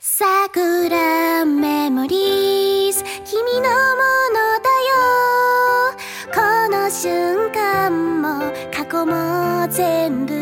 桜メモリーズ。君のものだよ。この瞬間も過去も全部